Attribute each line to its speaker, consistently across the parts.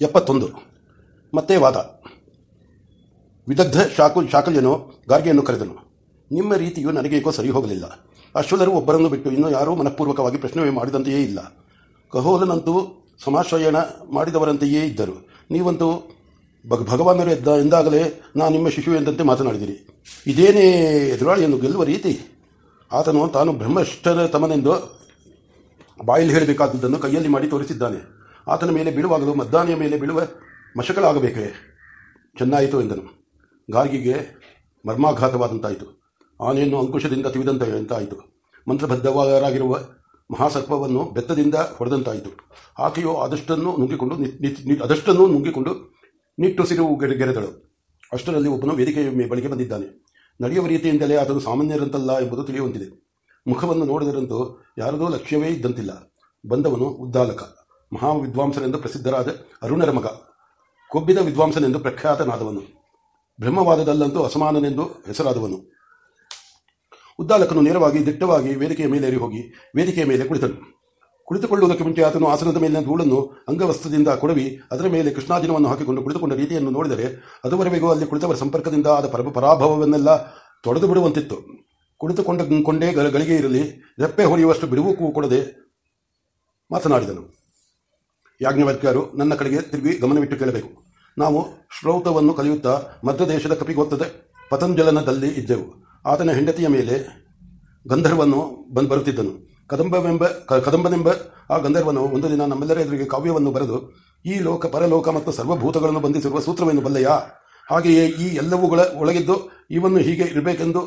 Speaker 1: ಎಪ್ಪತ್ತೊಂದು. ಮತ್ತೆ ವಾದ. ವಿದಗ್ಧ ಶಾಕು ಶಾಕಲ್ಯನು ಗಾರ್ಗೆಯನ್ನು ಕರೆದನು. ನಿಮ್ಮ ರೀತಿಯು ನನಗೇಕೋ ಸರಿ ಹೋಗಲಿಲ್ಲ. ಅಶ್ವಲರು ಒಬ್ಬರನ್ನು ಬಿಟ್ಟು ಇನ್ನೂ ಯಾರೂ ಮನಃಪೂರ್ವಕವಾಗಿ ಪ್ರಶ್ನೆ ಮಾಡಿದಂತೆಯೇ ಇಲ್ಲ. ಕಹೋಲನಂತೂ ಸಮಾಶ್ರಯಣ ಮಾಡಿದವರಂತೆಯೇ ಇದ್ದರು. ನೀವಂತೂ ಭಗ ಭಗವಾನರು ಎದ್ದ ಎಂದಾಗಲೇ ನಾನು ನಿಮ್ಮ ಶಿಶು ಎಂದಂತೆ ಮಾತನಾಡಿದಿರಿ. ಇದೇನೇ ಎದುರಾಳಿಯನ್ನು ಗೆಲ್ಲುವ ರೀತಿ? ಆತನು ತಾನು ಬ್ರಹ್ಮಷ್ಟರ ತಮನೆಂದು ಬಾಯಲ್ಲಿ ಹೇಳಬೇಕಾದದ್ದನ್ನು ಕೈಯಲ್ಲಿ ಮಾಡಿ ತೋರಿಸಿದ್ದಾನೆ. ಆತನ ಮೇಲೆ ಬೀಳುವಾಗಲೂ ಮದ್ದಾನೆಯ ಮೇಲೆ ಬೀಳುವ ಮಶಕಲಾಗಬೇಕೇ? ಚೆನ್ನಾಯಿತು ಎಂದನು. ಗಾರ್ಗಿಗೆ ಮರ್ಮಾಘಾತವಾದಂತಾಯಿತು. ಆನೆಯನ್ನು ಅಂಕುಶದಿಂದ ತಿವಿದಂತ ಎಂತಾಯಿತು. ಮಂತ್ರಬದ್ಧರಾಗಿರುವ ಮಹಾಸರ್ಪವನ್ನು ಬೆತ್ತದಿಂದ ಹೊಡೆದಂತಾಯಿತು. ಆಕೆಯು ಆದಷ್ಟನ್ನು ನುಂಗಿಕೊಂಡು ಅದಷ್ಟನ್ನು ನುಂಗಿಕೊಂಡು ನಿಟ್ಟುಸಿರು ಗೆರೆದಳು. ಅಷ್ಟರಲ್ಲಿ ಒಬ್ಬನು ವೇದಿಕೆಯ ಬಳಿಗೆ ಬಂದಿದ್ದಾನೆ. ನಡೆಯುವ ರೀತಿಯಿಂದಲೇ ಆತನು ಸಾಮಾನ್ಯರಂತಲ್ಲ ಎಂಬುದು ತಿಳಿಯುವಂತಿದೆ. ಮುಖವನ್ನು ನೋಡಿದರಂತೂ ಯಾರದೋ ಲಕ್ಷ್ಯವೇ ಇದ್ದಂತಿಲ್ಲ. ಬಂದವನು ಉದ್ದಾಲಕ. ಮಹಾವಿದ್ವಾಂಸನೆಂದು ಪ್ರಸಿದ್ಧರಾದ ಅರುಣರ ಮಗ. ಕೊಬ್ಬಿದ ವಿದ್ವಾಂಸನೆಂದು ಪ್ರಖ್ಯಾತನಾದವನು. ಬ್ರಹ್ಮವಾದದಲ್ಲಂತೂ ಅಸಮಾನನೆಂದು ಹೆಸರಾದವನು. ಉದ್ದಾಲಕನು ನೇರವಾಗಿ ದಿಟ್ಟವಾಗಿ ವೇದಿಕೆಯ ಮೇಲೇರಿ ಹೋಗಿ ವೇದಿಕೆಯ ಮೇಲೆ ಕುಳಿತನು. ಕುಳಿತುಕೊಳ್ಳುವುದಕ್ಕೆ ಮುಂಚೆ ಆತನು ಆಸನದ ಮೇಲಿನ ಧೂಳನ್ನು ಅಂಗವಸ್ತ್ರದಿಂದ ಕೊಡವಿ, ಅದರ ಮೇಲೆ ಕೃಷ್ಣಾಜಿನವನ್ನು ಹಾಕಿಕೊಂಡು ಕುಳಿತುಕೊಂಡ ರೀತಿಯನ್ನು ನೋಡಿದರೆ ಅದುವರೆಗೂ ಅಲ್ಲಿ ಕುಳಿತವರ ಸಂಪರ್ಕದಿಂದ ಆದ ಪರ ಪರಾಭವವನ್ನೆಲ್ಲ ತೊಡೆದು ಬಿಡುವಂತಿತ್ತು ಕುಳಿತುಕೊಂಡ ಕೊಂಡೇ ಗಳ- ಗಳಿಗೆ ಇರಲಿ ರೆಪ್ಪೆ ಹೊಡೆಯುವಷ್ಟು ಬಿಡುವು ಕೊಡದೆ ಮಾತನಾಡಿದನು. ಯಾಜ್ಞವಲ್ಕ್ಯರು ನನ್ನ ಕಡೆಗೆ ತಿರುಗಿ ಗಮನವಿಟ್ಟು ಕೇಳಬೇಕು. ನಾವು ಶ್ರೌತವನ್ನು ಕಲಿಯುತ್ತಾ ಮಧ್ಯದೇಶದ ಕಪಿಗೊತ್ತದೆ ಪತಂಜಲನದಲ್ಲಿ ಇದ್ದೆವು. ಆತನ ಹೆಂಡತಿಯ ಮೇಲೆ ಗಂಧರ್ವನು ಬಂದು ಬರುತ್ತಿದ್ದನು. ಕದಂಬವೆಂಬ ಕದಂಬನೆಂಬ ಆ ಗಂಧರ್ವನು ಒಂದು ದಿನ ನಮ್ಮೆಲ್ಲರ ಎದುರಿಗೆ ಕಾವ್ಯವನ್ನು ಬರೆದು, ಈ ಲೋಕ, ಪರಲೋಕ ಮತ್ತು ಸರ್ವಭೂತಗಳನ್ನು ಬಂಧಿಸಿರುವ ಸೂತ್ರವನ್ನು ಬಲ್ಲೆಯಾ? ಹಾಗೆಯೇ ಈ ಎಲ್ಲವುಗಳ ಒಳಗಿದ್ದು ಇವನ್ನು ಹೀಗೆ ಇರಬೇಕೆಂದು,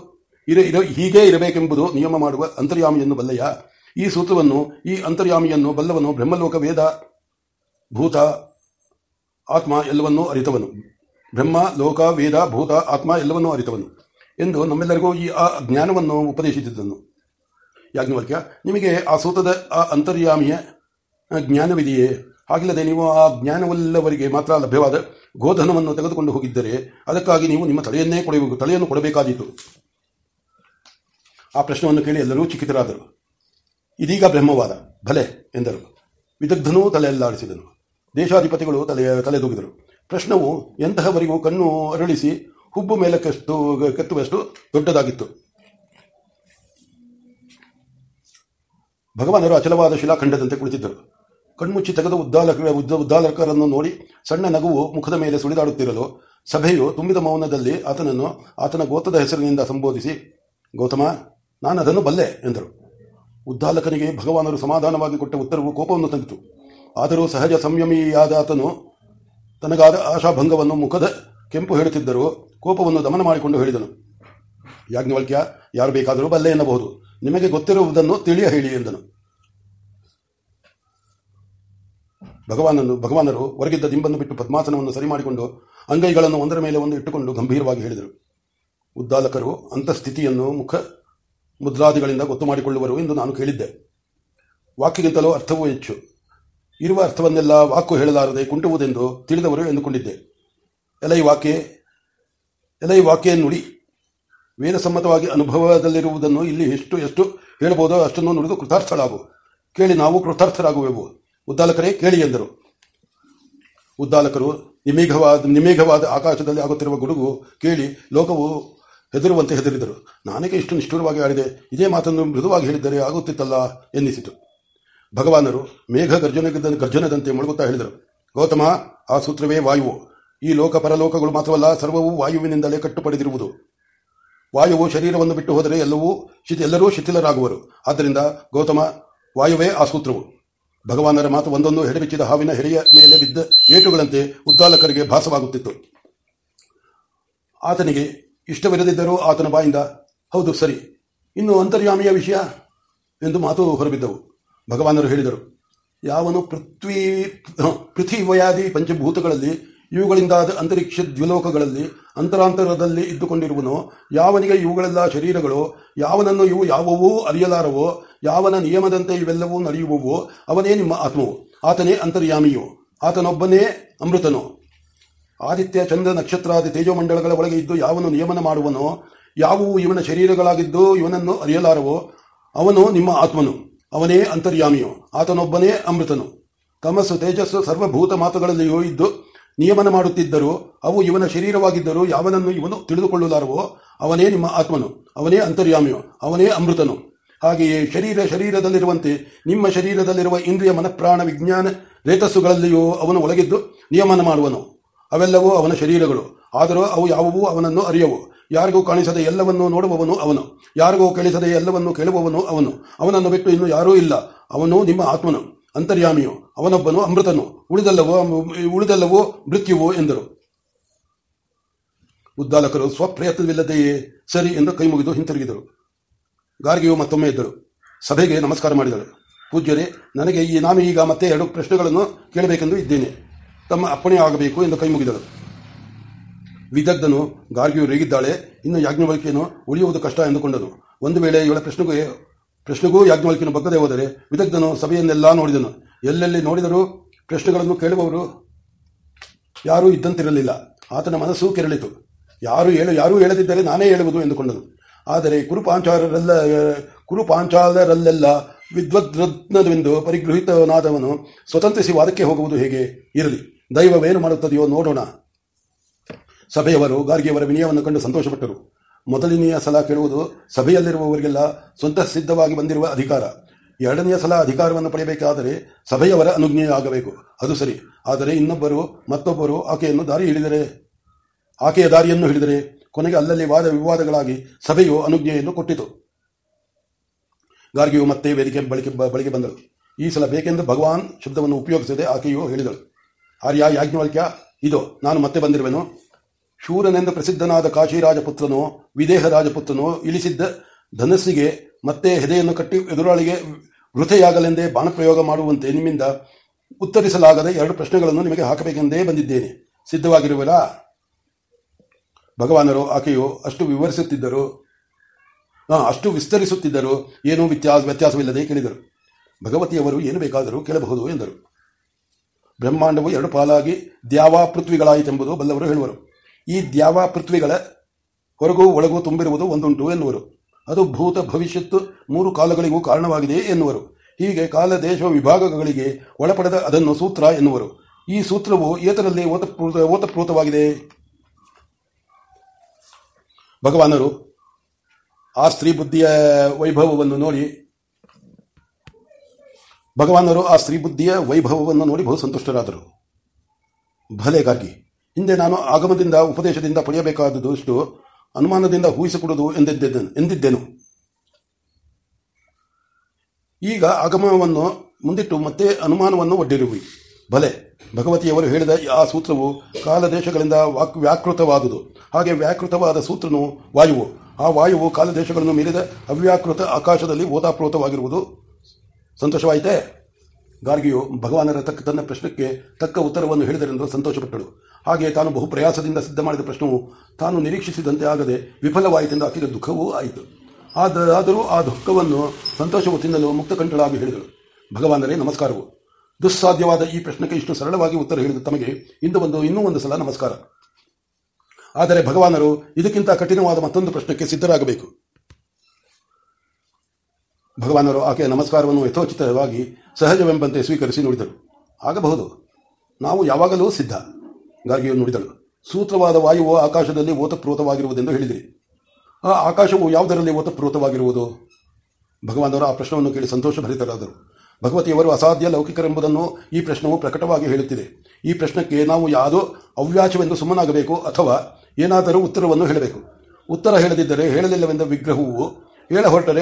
Speaker 1: ಇರ ಹೀಗೇ ಇರಬೇಕೆಂಬುದು ನಿಯಮ ಮಾಡುವ ಅಂತರ್ಯಾಮಿಯನ್ನು ಬಲ್ಲಯ್ಯ ಈ ಸೂತ್ರವನ್ನು, ಈ ಅಂತರ್ಯಾಮಿಯನ್ನು ಬಲ್ಲವನು ಬ್ರಹ್ಮಲೋಕ ವೇದ ಭೂತ, ಆತ್ಮ ಎಲ್ಲವನ್ನೂ ಅರಿತವನು. ಬ್ರಹ್ಮ, ಲೋಕ, ವೇದ, ಭೂತ, ಆತ್ಮ ಎಲ್ಲವನ್ನೂ ಅರಿತವನು ಎಂದು ನಮ್ಮೆಲ್ಲರಿಗೂ ಈ ಆ ಜ್ಞಾನವನ್ನು ಉಪದೇಶಿಸಿದ್ದನು. ಯಾಜ್ಞವಲ್ಕ್ಯ, ನಿಮಗೆ ಆ ಸೂತದ ಆ ಅಂತರ್ಯಾಮಿಯ ಜ್ಞಾನವಿದೆಯೇ? ಹಾಗಿಲ್ಲದೆ ನೀವು ಆ ಜ್ಞಾನವಲ್ಲವರಿಗೆ ಮಾತ್ರ ಲಭ್ಯವಾದ ಗೋಧನವನ್ನು ತೆಗೆದುಕೊಂಡು ಹೋಗಿದ್ದರೆ ಅದಕ್ಕಾಗಿ ನೀವು ನಿಮ್ಮ ತಲೆಯನ್ನೇ ಕೊಡಬೇಕು ತಲೆಯನ್ನು ಕೊಡಬೇಕಾದೀತು. ಆ ಪ್ರಶ್ನವನ್ನು ಕೇಳಿ ಎಲ್ಲರೂ ಚಿಕಿತರಾದರು ಇದೀಗ ಬ್ರಹ್ಮವಾದ, ಭಲೆ ಎಂದರು. ವಿದಗ್ಧನೂ ತಲೆಯಲ್ಲಾಡಿಸಿದನು. ದೇಶಾಧಿಪತಿಗಳು ತಲೆ, ತಲೆದೂಗಿದರು. ಪ್ರಶ್ನವು ಎಂತಹವರಿಗೂ ಕಣ್ಣು ಅರಳಿಸಿ ಹುಬ್ಬು ಮೇಲೆ ಕೆತ್ತು ಕೆತ್ತುವಷ್ಟು ದೊಡ್ಡದಾಗಿತ್ತು. ಭಗವಾನರು ಅಚಲವಾದ ಶಿಲಾಖಂಡದಂತೆ ಕುಳಿತಿದ್ದರು. ಕಣ್ಮುಚ್ಚಿ ತೆಗೆದ ಉದ್ದಾಲಕ ಉದ್ದ, ಉದ್ದಾಲಕರನ್ನು ನೋಡಿ ಸಣ್ಣ ನಗುವು ಮುಖದ ಮೇಲೆ ಸುಳಿದಾಡುತ್ತಿರಲು ಸಭೆಯು ತುಂಬಿದ ಮೌನದಲ್ಲಿ ಆತನನ್ನು, ಆತನ ಗೋತದ ಹೆಸರಿನಿಂದ ಸಂಬೋಧಿಸಿ, ಗೌತಮ ನಾನು ಅದನ್ನು ಬಲ್ಲೆ ಎಂದರು. ಉದ್ದಾಲಕನಿಗೆ ಭಗವಾನರು ಸಮಾಧಾನವಾಗಿ ಕೊಟ್ಟ ಉತ್ತರವು ಕೋಪವನ್ನು ತಂದಿತು. ಆದರೂ ಸಹಜ ಸಂಯಮಿಯಾದ ಆತನು ತನಗಾದ ಆಶಾಭಂಗವನ್ನು ಮುಖದ ಕೆಂಪು ಹೇಳುತ್ತಿದ್ದರೂ ಕೋಪವನ್ನು ದಮನ ಮಾಡಿಕೊಂಡು ಹೇಳಿದನು. ಯಾಜ್ಞವಲ್ಕ್ಯ, ಯಾರು ಬೇಕಾದರೂ ಬಲ್ಲೆ ಎನ್ನಬಹುದು. ನಿಮಗೆ ಗೊತ್ತಿರುವುದನ್ನು ತಿಳಿಯ ಹೇಳಿ ಎಂದನು. ಭಗವಾನನು ಭಗವಾನರು ಹೊರಗಿದ್ದ ದಿಂಬನ್ನು ಬಿಟ್ಟು ಪದ್ಮಾಸನವನ್ನು ಸರಿ ಮಾಡಿಕೊಂಡು ಅಂಗೈಗಳನ್ನು ಒಂದರ ಮೇಲೆ ಒಂದು ಇಟ್ಟುಕೊಂಡು ಗಂಭೀರವಾಗಿ ಹೇಳಿದರು. ಉದ್ದಾಲಕರು ಅಂತಃಸ್ಥಿತಿಯನ್ನು ಮುಖ ಮುದ್ರಾದಿಗಳಿಂದ ಗೊತ್ತು ಮಾಡಿಕೊಳ್ಳುವರು ಎಂದು ನಾನು ಕೇಳಿದ್ದೆ. ವಾಕ್ಯಗಿಂತಲೂ ಅರ್ಥವೂ ಹೆಚ್ಚು. ಇರುವ ಅರ್ಥವನ್ನೆಲ್ಲ ವಾಕು ಹೇಳಲಾರದೆ ಕುಂಟುವುದೆಂದು ತಿಳಿದವರು ಎಂದುಕೊಂಡಿದ್ದೆ. ಎಲೈ ವಾಕೆ, ಎಲೈ ವಾಕ್ಯ ನುಡಿ. ವೇದಸಮ್ಮತವಾಗಿ ಅನುಭವದಲ್ಲಿರುವುದನ್ನು ಇಲ್ಲಿ ಎಷ್ಟು ಎಷ್ಟು ಹೇಳಬಹುದೋ ಅಷ್ಟನ್ನು ನುಡಿದು ಕೃತಾರ್ಥರಾಗು ಕೇಳಿ ನಾವು ಕೃತಾರ್ಥರಾಗುವೆವು. ಉದ್ದಾಲಕರೇ, ಕೇಳಿ ಎಂದರು. ಉದ್ದಾಲಕರು, ನಿಮೇಘವಾದ ನಿಮೇಘವಾದ ಆಕಾಶದಲ್ಲಿ ಆಗುತ್ತಿರುವ ಗುಡುಗು ಕೇಳಿ ಲೋಕವು ಹೆದರುವಂತೆ ಹೆದರಿದರು. ನಾನೇಕೆ ಇಷ್ಟು ನಿಷ್ಠುರವಾಗಿ ಆಡಿದೆ. ಇದೇ ಮಾತನ್ನು ಮೃದುವಾಗಿ ಹೇಳಿದ್ದರೆ ಆಗುತ್ತಿತ್ತಲ್ಲ ಎನ್ನಿಸಿತು. ಭಗವಾನರು ಮೇಘ ಗರ್ಜನೆ ಗರ್ಜನದಂತೆ ಮುಳುಗುತ್ತಾ ಹೇಳಿದರು. ಗೌತಮ, ಆ ಸೂತ್ರವೇ ವಾಯುವು. ಈ ಲೋಕ ಪರಲೋಕಗಳು ಮಾತ್ರವಲ್ಲ, ಸರ್ವವೂ ವಾಯುವಿನಿಂದಲೇ ಕಟ್ಟುಪಡೆದಿರುವುದು. ವಾಯುವು ಶರೀರವನ್ನು ಬಿಟ್ಟು ಹೋದರೆ ಎಲ್ಲವೂ ಶಿಥಿ, ಎಲ್ಲರೂ ಶಿಥಿಲರಾಗುವರು. ಆದ್ದರಿಂದ ಗೌತಮ, ವಾಯುವೇ ಆ ಸೂತ್ರವು. ಭಗವಾನರ ಮಾತು ಒಂದೊಂದು ಹೆಡೆಬಿಚ್ಚಿದ ಹಾವಿನ ಹೆಡೆಯ ಮೇಲೆ ಬಿದ್ದ ಏಟುಗಳಂತೆ ಉದ್ದಾಲಕರಿಗೆ ಭಾಸವಾಗುತ್ತಿತ್ತು. ಆತನಿಗೆ ಇಷ್ಟವಿರದಿದ್ದರೂ ಆತನ ಬಾಯಿಂದ, ಹೌದು, ಸರಿ. ಇನ್ನು ಅಂತರ್ಯಾಮಿಯ ವಿಷಯ? ಎಂದು ಮಾತು ಹೊರಬಿದ್ದವು. ಭಗವಾನರು ಹೇಳಿದರು, ಯಾವನು ಪೃಥ್ವಿ ಪೃಥ್ವಿವಯಾದಿ ಪಂಚಭೂತಗಳಲ್ಲಿ ಇವುಗಳಿಂದಾದ ಅಂತರಿಕ್ಷ ದ್ವಿಲೋಕಗಳಲ್ಲಿ, ಅಂತರಾಂತರದಲ್ಲಿ ಇದ್ದುಕೊಂಡಿರುವನೋ, ಯಾವನಿಗೆ ಇವುಗಳೆಲ್ಲ ಶರೀರಗಳು, ಯಾವನನ್ನು ಇವು ಯಾವವೂ ಅರಿಯಲಾರವೋ, ಯಾವನ ನಿಯಮದಂತೆ ಇವೆಲ್ಲವೂ ನಡೆಯುವವೋ, ಅವನೇ ನಿಮ್ಮ ಆತ್ಮವು, ಆತನೇ ಅಂತರ್ಯಾಮಿಯು, ಆತನೊಬ್ಬನೇ ಅಮೃತನು. ಆದಿತ್ಯ ಚಂದ್ರ ನಕ್ಷತ್ರಾದಿ ತೇಜೋಮಂಡಲಗಳ ಒಳಗೆ ಇದ್ದು ಯಾವನು ನಿಯಮನ ಮಾಡುವನೋ, ಯಾವುವು ಇವನ ಶರೀರಗಳಾಗಿದ್ದು ಇವನನ್ನು ಅರಿಯಲಾರವೋ, ಅವನು ನಿಮ್ಮ ಆತ್ಮನು. ಅವನೇ ಅಂತರ್ಯಾಮಿಯು. ಆತನೊಬ್ಬನೇ ಅಮೃತನು. ತಮಸ್ಸು ತೇಜಸ್ಸು ಸರ್ವಭೂತ ಮಾತುಗಳಲ್ಲಿಯೂ ಇದ್ದು ನಿಯಮನ ಮಾಡುತ್ತಿದ್ದರೂ, ಅವು ಇವನ ಶರೀರವಾಗಿದ್ದರೂ ಯಾವನನ್ನು ಇವನು ತಿಳಿದುಕೊಳ್ಳಲಾರವೋ, ಅವನೇ ನಿಮ್ಮ ಆತ್ಮನು. ಅವನೇ ಅಂತರ್ಯಾಮಿಯು. ಅವನೇ ಅಮೃತನು. ಹಾಗೆಯೇ ಶರೀರ ಶರೀರದಲ್ಲಿರುವಂತೆ ನಿಮ್ಮ ಶರೀರದಲ್ಲಿರುವ ಇಂದ್ರಿಯ ಮನಪ್ರಾಣ ವಿಜ್ಞಾನ ರೇತಸ್ಸುಗಳಲ್ಲಿಯೂ ಅವನು ಒಳಗಿದ್ದು ನಿಯಮನ ಮಾಡುವನು. ಅವೆಲ್ಲವೂ ಅವನ ಶರೀರಗಳು. ಆದರೂ ಅವು ಯಾವುವೂ ಅವನನ್ನು ಅರಿಯವು. ಯಾರಿಗೂ ಕಾಣಿಸದೆ ಎಲ್ಲವನ್ನೂ ನೋಡುವವನು ಅವನು. ಯಾರಿಗೂ ಕೇಳಿಸದೆ ಎಲ್ಲವನ್ನೂ ಕೇಳುವವನು ಅವನು. ಅವನನ್ನು ಬಿಟ್ಟು ಇನ್ನು ಯಾರೂ ಇಲ್ಲ. ಅವನು ನಿಮ್ಮ ಆತ್ಮನು. ಅಂತರ್ಯಾಮಿಯು. ಅವನೊಬ್ಬನು ಅಮೃತನು. ಉಳಿದೆಲ್ಲವೋ ಉಳಿದೆಲ್ಲವೋ ಮೃತ್ಯುವು ಎಂದರು. ಉದ್ದಾಲಕರು ಸ್ವಪ್ರಯತ್ನವಿಲ್ಲದೆಯೇ ಸರಿ ಎಂದು ಕೈ ಮುಗಿದು ಹಿಂತಿರುಗಿದರು. ಗಾರ್ಗಿಯು ಮತ್ತೊಮ್ಮೆ ಇದ್ದರು ಸಭೆಗೆ ನಮಸ್ಕಾರ ಮಾಡಿದರು ಪೂಜ್ಯರೇ, ನನಗೆ ಈ ನಾನು ಈಗ ಮತ್ತೆ ಎರಡು ಪ್ರಶ್ನೆಗಳನ್ನು ಕೇಳಬೇಕೆಂದು ಇದ್ದೇನೆ. ತಮ್ಮ ಅಪ್ಪಣೆ ಆಗಬೇಕು ಎಂದು ಕೈ ಮುಗಿದಳು. ವಿದಗ್ಧನು ಗಾರ್ಗಿಯು ರೇಗಿದ್ದಾಳೆ, ಇನ್ನು ಯಾಜ್ಞವಲ್ಕಿಯನ್ನು ಉಳಿಯುವುದು ಕಷ್ಟ ಎಂದುಕೊಂಡನು. ಒಂದು ವೇಳೆ ಇವಳ ಪ್ರಶ್ನೆಗೂ ಪ್ರಶ್ನೆಗೂ ಯಾಜ್ಞವಲ್ಕಿಯನ್ನು ಬಗ್ಗದೆ ಹೋದರೆ ವಿದಗ್ಧನು ಸಭೆಯನ್ನೆಲ್ಲ ನೋಡಿದನು. ಎಲ್ಲೆಲ್ಲಿ ನೋಡಿದರೂ ಪ್ರಶ್ನೆಗಳನ್ನು ಕೇಳುವವರು ಯಾರೂ ಇದ್ದಂತಿರಲಿಲ್ಲ. ಆತನ ಮನಸ್ಸು ಕೆರಳಿತು. ಯಾರು ಹೇಳು, ಯಾರೂ ಹೇಳದಿದ್ದರೆ ನಾನೇ ಹೇಳುವುದು ಎಂದುಕೊಂಡನು. ಆದರೆ ಕುರುಪಾಂಚಾರರೆಲ್ಲ ಕುರುಪಾಂಚಾಲರಲ್ಲೆಲ್ಲ ವಿದ್ವದ್ರತ್ನವೆಂದು ಪರಿಗೃಹಿತನಾದವನು ಸ್ವತಂತ್ರಿಸಿ ವಾದಕ್ಕೆ ಹೋಗುವುದು ಹೇಗೆ ಇರಲಿ. ದೈವವೇನು ಮಾಡುತ್ತದೆಯೋ ನೋಡೋಣ. ಸಭೆಯವರು ಗಾರ್ಗಿಯವರ ವಿನಯವನ್ನು ಕಂಡು ಸಂತೋಷಪಟ್ಟರು. ಮೊದಲನೆಯ ಸಲ ಕೇಳುವುದು ಸಭೆಯಲ್ಲಿರುವವರಿಗೆಲ್ಲ ಸ್ವಂತ ಸಿದ್ಧವಾಗಿ ಬಂದಿರುವ ಅಧಿಕಾರ. ಎರಡನೆಯ ಸಲ ಅಧಿಕಾರವನ್ನು ಪಡೆಯಬೇಕಾದರೆ ಸಭೆಯವರ ಅನುಜ್ಞೆಯಾಗಬೇಕು ಅದು ಸರಿ. ಆದರೆ ಇನ್ನೊಬ್ಬರು, ಮತ್ತೊಬ್ಬರು ಆಕೆಯನ್ನು ದಾರಿ ಹಿಡಿದರೆ? ಆಕೆಯ ದಾರಿಯನ್ನು ಹಿಡಿದರೆ? ಕೊನೆಗೆ ಅಲ್ಲಲ್ಲಿ ವಾದ ವಿವಾದಗಳಾಗಿ ಸಭೆಯು ಅನುಜ್ಞೆಯನ್ನು ಕೊಟ್ಟಿತು. ಗಾರ್ಗಿಯು ಮತ್ತೆ ವೇದಿಕೆ ಬಳಿಕೆ ಬಳಿಗೆ ಬಂದಳು. ಈ ಸಲ ಬೇಕೆಂದು ಭಗವಾನ್ ಶಬ್ದವನ್ನು ಉಪಯೋಗಿಸದೆ ಆಕೆಯು ಹೇಳಿದಳು. ಆರ್ಯ ಯಾಜ್ಞವಲ್ಕ್ಯ, ಇದು, ನಾನು ಮತ್ತೆ ಬಂದಿರುವೆನು. ಶೂರನೆಂದು ಪ್ರಸಿದ್ಧನಾದ ಕಾಶಿರಾಜಪುತ್ರನೋ ವಿದೇಹ ರಾಜಪುತ್ರನೋ ಇಳಿಸಿದ್ದ ಧನಸ್ಸಿಗೆ ಮತ್ತೆ ಹೆದೆಯನ್ನು ಕಟ್ಟಿ ಎದುರಾಳಿಗೆ ವೃಥೆಯಾಗಲೆಂದೇ ಬಾಣಪ್ರಯೋಗ ಮಾಡುವಂತೆ ನಿಮ್ಮಿಂದ ಉತ್ತರಿಸಲಾಗದ ಎರಡು ಪ್ರಶ್ನೆಗಳನ್ನು ನಿಮಗೆ ಹಾಕಬೇಕೆಂದೇ ಬಂದಿದ್ದೇನೆ. ಸಿದ್ಧವಾಗಿರುವರಾ? ಭಗವಾನರು ಆಕೆಯು ಅಷ್ಟು ವಿವರಿಸುತ್ತಿದ್ದರು. ಅಷ್ಟು ವಿಸ್ತರಿಸುತ್ತಿದ್ದರು. ಏನೂ ವ್ಯತ್ಯಾಸ, ವ್ಯತ್ಯಾಸವಿಲ್ಲದೆ ಕೇಳಿದರು. ಭಗವತಿಯವರು ಏನು ಬೇಕಾದರೂ ಕೇಳಬಹುದು ಎಂದರು. ಬ್ರಹ್ಮಾಂಡವು ಎರಡು ಪಾಲಾಗಿ ದ್ಯಾವಾ ಪೃಥ್ವಿಗಳಾಯಿತೆಂಬುದು ಬಲ್ಲವರು ಹೇಳುವರು. ಈ ದ್ಯಾವ ಪೃಥ್ವಿಗಳ ಹೊರಗೂ ಒಳಗೂ ತುಂಬಿರುವುದು ಒಂದುಂಟು ಎನ್ನುವರು. ಅದು ಭೂತ ಭವಿಷ್ಯತ್ತು ಮೂರು ಕಾಲಗಳಿಗೂ ಕಾರಣವಾಗಿದೆ ಎನ್ನುವರು. ಹೀಗೆ ಕಾಲ, ದೇಶ, ವಿಭಾಗಗಳಿಗೆ ಒಳಪಡೆದ ಅದನ್ನು ಸೂತ್ರ ಎನ್ನುವರು. ಈ ಸೂತ್ರವು ಏತರಲ್ಲಿ ಓತಪ್ರೂತ, ಓತಪ್ರೋತವಾಗಿದೆ? ಭಗವಾನರು ಆ ಸ್ತ್ರೀ ಬುದ್ಧಿಯ ವೈಭವವನ್ನು ನೋಡಿ, ಭಗವಾನರು ಆ ಸ್ತ್ರೀ ಬುದ್ಧಿಯ ವೈಭವವನ್ನು ನೋಡಿ ಬಹು ಸಂತುಷ್ಟರಾದರು. ಭಲೆಗಾಗಿ. ಹಿಂದೆ ನಾನು ಆಗಮದಿಂದ ಉಪದೇಶದಿಂದ ಪಡೆಯಬೇಕಾದಷ್ಟು ಅನುಮಾನದಿಂದ ಊಹಿಸಿಕೊಡುವುದು ಎಂದಿದ್ದೆನು ಎಂದಿದ್ದೆನು? ಈಗ ಆಗಮವನ್ನು ಮುಂದಿಟ್ಟು ಮತ್ತೆ ಅನುಮಾನವನ್ನು ಒಡ್ಡಿರುವಿ. ಭಲೆ ಭಗವತಿಯವರು ಹೇಳಿದ ಆ ಸೂತ್ರವು ಕಾಲದೇಶಗಳಿಂದ ವಾಕ್, ವ್ಯಾಕೃತವಾದುದು. ಹಾಗೆ ವ್ಯಾಕೃತವಾದ ಸೂತ್ರನು ವಾಯುವು. ಆ ವಾಯುವು ಕಾಲದೇಶಗಳನ್ನು ಮೀರಿದ ಅವ್ಯಾಕೃತ ಆಕಾಶದಲ್ಲಿ ಓದಾಪ್ರೋತವಾಗಿರುವುದು ಸಂತೋಷವಾಯಿತೇ? ಗಾರ್ಗಿಯು ಭಗವಾನರ ತಕ್ಕ ತನ್ನ ಪ್ರಶ್ನಕ್ಕೆ ತಕ್ಕ ಉತ್ತರವನ್ನು ಹೇಳಿದರೆಂದು ಸಂತೋಷಪಟ್ಟಳು. ಹಾಗೆ ತಾನು ಬಹು ಪ್ರಯಾಸದಿಂದ ಸಿದ್ಧ ಮಾಡಿದ ಪ್ರಶ್ನವು ತಾನು ನಿರೀಕ್ಷಿಸಿದಂತೆ ಆಗದೆ ವಿಫಲವಾಯಿತೆಂದು ಆಕೆಗೆ ದುಃಖವೂ ಆಯಿತು. ಆದ, ಆದರೂ ಆ ದುಃಖವನ್ನು ಸಂತೋಷವು ತಿನ್ನಲು ಮುಕ್ತಕಂಠಳಾಗಿ ಹೇಳಿದಳು. ಭಗವಾನರೇ, ನಮಸ್ಕಾರವು. ದುಸ್ಸಾಧ್ಯವಾದ ಈ ಪ್ರಶ್ನೆಗೆ ಇಷ್ಟು ಸರಳವಾಗಿ ಉತ್ತರ ಹೇಳಿದ ತಮಗೆ ಇಂದು ಒಂದು ಇನ್ನೂ ಒಂದು ಸಲ ನಮಸ್ಕಾರ. ಆದರೆ ಭಗವಾನರು ಇದಕ್ಕಿಂತ ಕಠಿಣವಾದ ಮತ್ತೊಂದು ಪ್ರಶ್ನೆಗೆ ಸಿದ್ಧರಾಗಬೇಕು. ಭಗವಾನರು ಆಕೆಯ ನಮಸ್ಕಾರವನ್ನು ಯಥೋಚಿತವಾಗಿ ಸಹಜವೆಂಬಂತೆ ಸ್ವೀಕರಿಸಿ ನುಡಿದರು. ಆಗಬಹುದು. ನಾವು ಯಾವಾಗಲೂ ಸಿದ್ಧ. ಗಾರ್ಗಿಯು ನುಡಿದಳು. ಸೂತ್ರವಾದ ವಾಯುವು ಆಕಾಶದಲ್ಲಿ ಓತಪ್ರೋತವಾಗಿರುವುದೆಂದು ಹೇಳಿದಿರಿ. ಆ ಆಕಾಶವು ಯಾವುದರಲ್ಲಿ ಓತಪ್ರೋತವಾಗಿರುವುದು? ಭಗವಾನರು ಆ ಪ್ರಶ್ನವನ್ನು ಕೇಳಿ ಸಂತೋಷ ಭರಿತರಾದರು ಭಗವತಿಯವರು ಅಸಾಧ್ಯ ಲೌಕಿಕರೆಂಬುದನ್ನು ಈ ಪ್ರಶ್ನವು ಪ್ರಕಟವಾಗಿ ಹೇಳುತ್ತಿದೆ. ಈ ಪ್ರಶ್ನಕ್ಕೆ ನಾವು ಯಾವುದೋ ಅವ್ಯಾಚವೆಂದು ಸುಮ್ಮನಾಗಬೇಕು ಅಥವಾ ಏನಾದರೂ ಉತ್ತರವನ್ನು ಹೇಳಬೇಕು? ಉತ್ತರ ಹೇಳದಿದ್ದರೆ ಹೇಳಲಿಲ್ಲವೆಂದ ವಿಗ್ರಹವು ಹೇಳ ಹೊರಟರೆ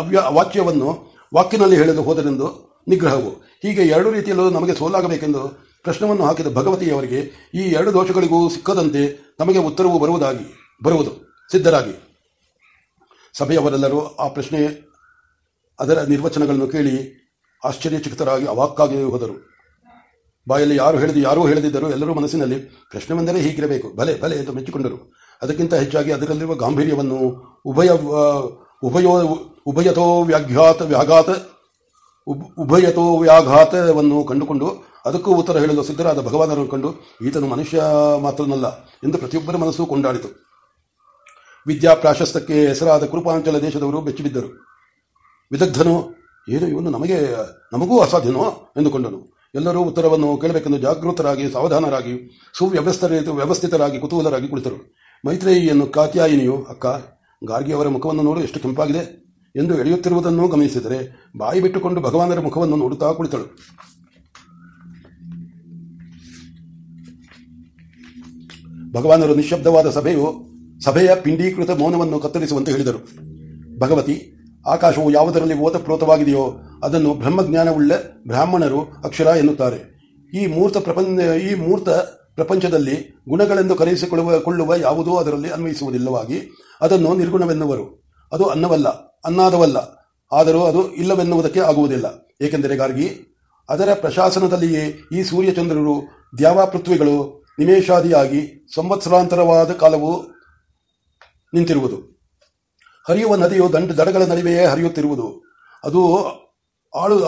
Speaker 1: ಅವ್ಯ ಅವಾಚ್ಯವನ್ನು ವಾಕ್ಯನಲ್ಲಿ ಹೇಳಲು ಹೋದರೆಂದು ನಿಗ್ರಹವು. ಹೀಗೆ ಎರಡು ರೀತಿಯಲ್ಲೂ ನಮಗೆ ಸೋಲಾಗಬೇಕೆಂದು ಪ್ರಶ್ನವನ್ನು ಹಾಕಿದ ಭಗವತಿಯವರಿಗೆ ಈ ಎರಡು ದೋಷಗಳಿಗೂ ಸಿಕ್ಕದಂತೆ ನಮಗೆ ಉತ್ತರವು ಬರುವುದಾಗಿ, ಬರುವುದು ಸಿದ್ಧರಾಗಿ. ಸಭೆಯವರೆಲ್ಲರೂ ಆ ಪ್ರಶ್ನೆ, ಅದರ ನಿರ್ವಚನಗಳನ್ನು ಕೇಳಿ ಆಶ್ಚರ್ಯಚಕಿತರಾಗಿ ಅವಾಕ್ಕಾಗಿ ಹೋದರು. ಬಾಯಲ್ಲಿ ಯಾರು ಹೇಳಿದ, ಯಾರೂ ಹೇಳದಿದ್ದರೂ ಎಲ್ಲರೂ ಮನಸ್ಸಿನಲ್ಲಿ, ಪ್ರಶ್ನೆವೆಂದರೆ ಹೀಗಿರಬೇಕು ಭಲೆ ಭಲೆ ಎಂದು ಮೆಚ್ಚಿಕೊಂಡರು. ಅದಕ್ಕಿಂತ ಹೆಚ್ಚಾಗಿ ಅದರಲ್ಲಿರುವ ಗಾಂಭೀರ್ಯವನ್ನು ಉಭಯ ಉಭಯೋ ಉಭಯತೋ ವ್ಯಾಘಾತ ವ್ಯಾಘಾತ ಉಭಯತೋ ವ್ಯಾಘಾತವನ್ನು ಕಂಡುಕೊಂಡು ಅದಕ್ಕೂ ಉತ್ತರ ಹೇಳಲು ಸಿದ್ಧರಾದ ಭಗವಾನರನ್ನು ಕಂಡು ಈತನು ಮನುಷ್ಯ ಮಾತ್ರನಲ್ಲ ಎಂದು ಪ್ರತಿಯೊಬ್ಬರ ಮನಸ್ಸು ಕೊಂಡಾಡಿತು. ವಿದ್ಯಾ ಪ್ರಾಶಸ್ತಕ್ಕೆ ಹೆಸರಾದ ಕುರುಪಾಂಚಲ ದೇಶದವರು ಬೆಚ್ಚಿಬಿದ್ದರು. ವಿದಗ್ಧನು, ಏನು ಇವನು ನಮಗೆ, ನಮಗೂ ಅಸಾಧ್ಯನೋ ಎಂದುಕೊಂಡನು. ಎಲ್ಲರೂ ಉತ್ತರವನ್ನು ಕೇಳಬೇಕೆಂದು ಜಾಗೃತರಾಗಿ, ಸಾವಧಾನರಾಗಿ ಸುವ್ಯವಸ್ಥಿತ ವ್ಯವಸ್ಥಿತರಾಗಿ, ಕುತೂಹಲರಾಗಿ ಕುಳಿತರು. ಮೈತ್ರೇಯಿಯನ್ನು ಕಾತ್ಯಾಯಿನಿಯು ಅಕ್ಕ ಗಾರ್ಗಿಯವರ ಮುಖವನ್ನು ನೋಡು ಎಷ್ಟು ಕೆಂಪಾಗಿದೆ ಎಂದು ಎಳೆಯುತ್ತಿರುವುದನ್ನು ಗಮನಿಸಿದರೆ ಬಾಯಿ ಬಿಟ್ಟುಕೊಂಡು ಭಗವಾನರ ಮುಖವನ್ನು ನೋಡುತ್ತಾ ಕುಳಿತಳು. ಭಗವಾನರು ನಿಶ್ಶಬ್ದವಾದ ಸಭೆಯು ಸಭೆಯ ಪಿಂಡೀಕೃತ ಮೌನವನ್ನು ಕತ್ತರಿಸುವಂತೆ ಹೇಳಿದರು. ಭಗವತಿ, ಆಕಾಶವು ಯಾವುದರಲ್ಲಿ ಓತಪ್ರೋತವಾಗಿದೆಯೋ ಅದನ್ನು ಬ್ರಹ್ಮಜ್ಞಾನವುಳ್ಳ ಬ್ರಾಹ್ಮಣರು ಅಕ್ಷರ ಎನ್ನುತ್ತಾರೆ. ಈ ಮೂರ್ತ ಪ್ರಪಂಚ, ಈ ಮೂರ್ತ ಪ್ರಪಂಚದಲ್ಲಿ ಗುಣಗಳೆಂದು ಕರೆಯಿಸಿಕೊಳ್ಳುವ, ಕೊಳ್ಳುವ ಯಾವುದೂ ಅದರಲ್ಲಿ ಅನ್ವಯಿಸುವುದಿಲ್ಲವಾಗಿ ಅದನ್ನು ನಿರ್ಗುಣವೆನ್ನುವರು. ಅದು ಅನ್ನವಲ್ಲ, ಅನ್ನಾದವಲ್ಲ. ಆದರೂ ಅದು ಇಲ್ಲವೆನ್ನುವುದಕ್ಕೆ ಆಗುವುದಿಲ್ಲ. ಏಕೆಂದರೆ ಗಾರ್ಗಿ, ಅದರ ಪ್ರಶಾಸನದಲ್ಲಿಯೇ ಈ ಸೂರ್ಯಚಂದ್ರರು ದ್ಯಾವ ಪೃಥ್ವಿಗಳು ನಿಮೇಷಾದಿಯಾಗಿ ಸಂವತ್ಸರಾಂತರವಾದ ಕಾಲವು ನಿಂತಿರುವುದು. ಹರಿಯುವ ನದಿಯು ದಂಡ, ದಡಗಳ ನಡುವೆಯೇ ಹರಿಯುತ್ತಿರುವುದು. ಅದು ಆಳು,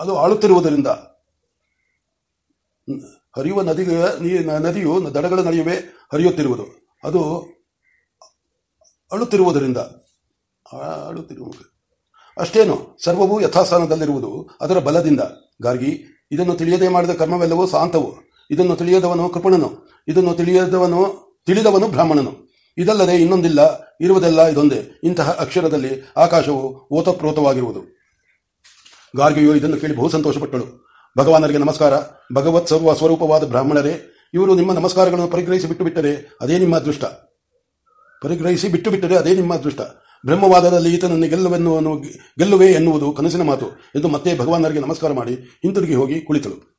Speaker 1: ಅದು ಆಳುತ್ತಿರುವುದರಿಂದ. ಹರಿಯುವ ನದಿಗೆ ನದಿಯು ದಡಗಳ ನಡುವೆ ಹರಿಯುತ್ತಿರುವುದು. ಅದು ಅಳುತ್ತಿರುವುದರಿಂದ. ಅಳುತ್ತಿರುವುದು. ಅಷ್ಟೇನು, ಸರ್ವವು ಯಥಾಸ್ಥಾನದಲ್ಲಿರುವುದು ಅದರ ಬಲದಿಂದ. ಗಾರ್ಗಿ, ಇದನ್ನು ತಿಳಿಯದೆ ಮಾಡಿದ ಕರ್ಮವೆಲ್ಲವೂ ಸಾಂತವು. ಇದನ್ನು ತಿಳಿಯದವನು ಕೃಪಣನು. ಇದನ್ನು ತಿಳಿಯದವನು ತಿಳಿದವನು ಬ್ರಾಹ್ಮಣನು. ಇದಲ್ಲದೆ ಇನ್ನೊಂದಿಲ್ಲ, ಇರುವುದೆಲ್ಲ ಇದೊಂದೇ. ಇಂತಹ ಅಕ್ಷರದಲ್ಲಿ ಆಕಾಶವು ಓತಪ್ರೋತವಾಗಿರುವುದು. ಗಾರ್ಗಿಯು ಇದನ್ನು ಕೇಳಿ ಬಹು ಸಂತೋಷಪಟ್ಟಳು. ಭಗವಾನರಿಗೆ ನಮಸ್ಕಾರ. ಭಗವತ್ ಸರ್ವ ಸ್ವರೂಪವಾದ ಬ್ರಾಹ್ಮಣರೇ, ಇವರು ನಿಮ್ಮ ನಮಸ್ಕಾರಗಳನ್ನು ಪರಿಗ್ರಹಿಸಿ ಬಿಟ್ಟು ಬಿಟ್ಟರೆ ಅದೇ ನಿಮ್ಮ ಅದೃಷ್ಟ. ಪರಿಗ್ರಹಿಸಿ ಬಿಟ್ಟು ಬಿಟ್ಟರೆ ಅದೇ ನಿಮ್ಮ ಅದೃಷ್ಟ. ಬ್ರಹ್ಮವಾದದಲ್ಲಿ ಈತನನ್ನು ಗೆಲ್ಲುವೆನ್ನುವನು ಗೆಲ್ಲುವೆ ಎನ್ನುವುದು ಕನಸಿನ ಮಾತು ಎಂದು ಮತ್ತೆ ಭಗವಾನರಿಗೆ ನಮಸ್ಕಾರ ಮಾಡಿ ಹಿಂತಿರುಗಿ ಹೋಗಿ ಕುಳಿತಳು.